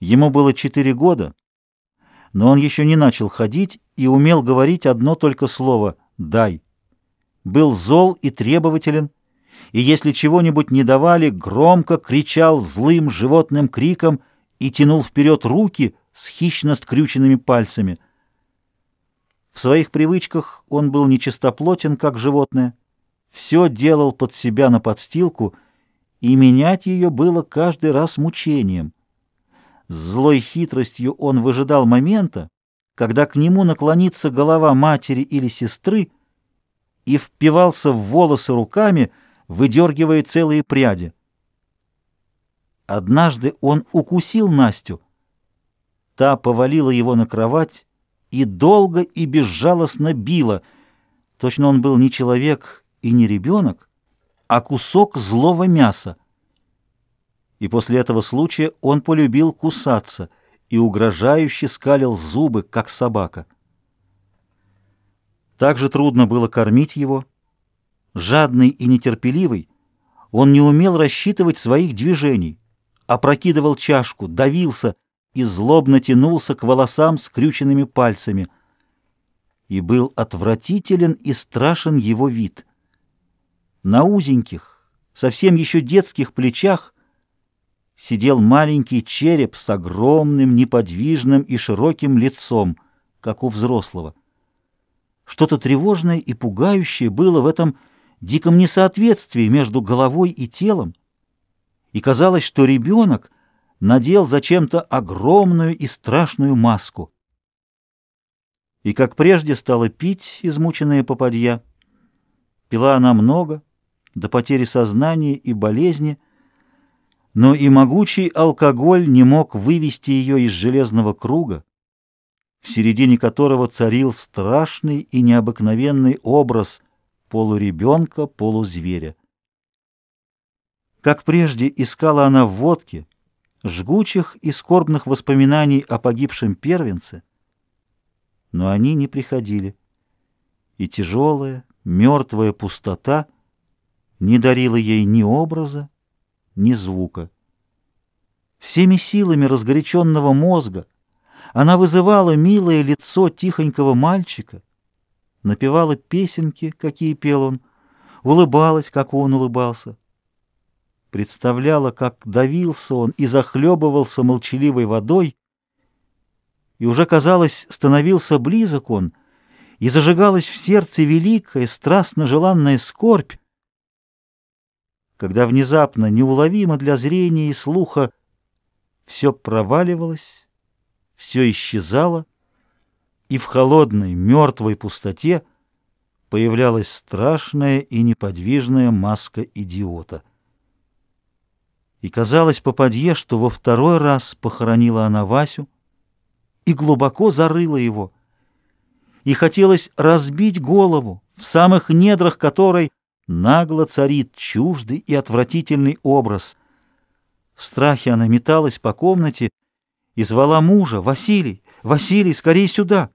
Ему было четыре года, но он еще не начал ходить и умел говорить одно только слово «дай». Был зол и требователен, и если чего-нибудь не давали, громко кричал злым животным криком и тянул вперед руки с хищно скрюченными пальцами. В своих привычках он был нечистоплотен, как животное, все делал под себя на подстилку, и менять ее было каждый раз мучением. Злой хитростью он выжидал момента, когда к нему наклонится голова матери или сестры и впивался в волосы руками, выдергивая целые пряди. Однажды он укусил Настю. Та повалила его на кровать и долго и безжалостно била. Точно он был не человек и не ребенок, а кусок злого мяса и после этого случая он полюбил кусаться и угрожающе скалил зубы, как собака. Также трудно было кормить его. Жадный и нетерпеливый, он не умел рассчитывать своих движений, опрокидывал чашку, давился и злобно тянулся к волосам скрюченными пальцами. И был отвратителен и страшен его вид. На узеньких, совсем еще детских плечах сидел маленький череп с огромным, неподвижным и широким лицом, как у взрослого. Что-то тревожное и пугающее было в этом диком несоответствии между головой и телом, и казалось, что ребенок надел зачем-то огромную и страшную маску. И как прежде стала пить измученная попадья. Пила она много, до потери сознания и болезни — но и могучий алкоголь не мог вывести ее из железного круга, в середине которого царил страшный и необыкновенный образ полуребенка, полузверя. Как прежде искала она в водке жгучих и скорбных воспоминаний о погибшем первенце, но они не приходили, и тяжелая, мертвая пустота не дарила ей ни образа, ни звука. Всеми силами разгоряченного мозга она вызывала милое лицо тихонького мальчика, напевала песенки, какие пел он, улыбалась, как он улыбался. Представляла, как давился он и захлебывался молчаливой водой, и уже, казалось, становился близок он, и зажигалась в сердце великая, страстно желанная скорбь, когда внезапно, неуловимо для зрения и слуха, все проваливалось, все исчезало, и в холодной, мертвой пустоте появлялась страшная и неподвижная маска идиота. И казалось попадье, что во второй раз похоронила она Васю и глубоко зарыла его, и хотелось разбить голову, в самых недрах которой нагло царит чуждый и отвратительный образ. В страхе она металась по комнате и звала мужа «Василий! Василий, скорей сюда!»